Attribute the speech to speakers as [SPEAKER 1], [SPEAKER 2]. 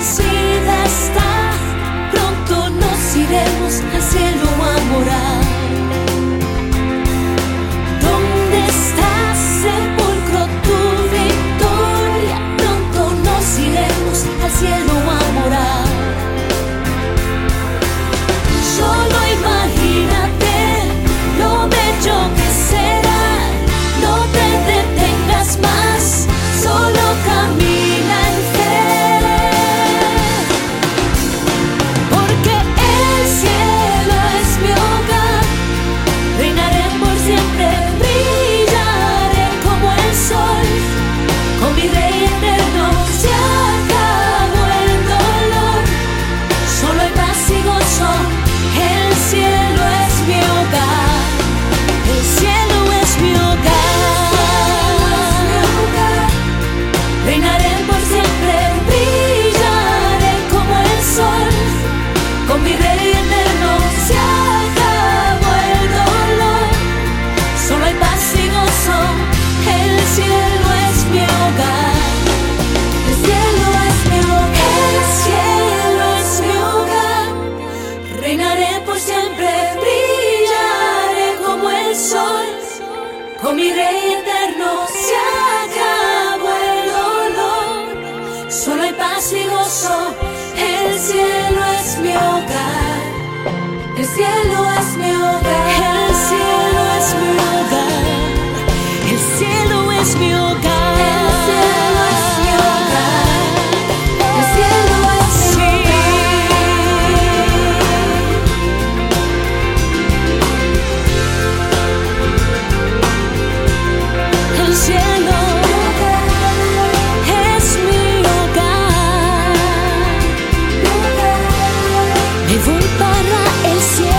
[SPEAKER 1] vencida está, pronto nos iremos hacia con mi rey eterno se acabó el dolor. Solo hay paz y gozo, el cielo es mi hogar. El cielo все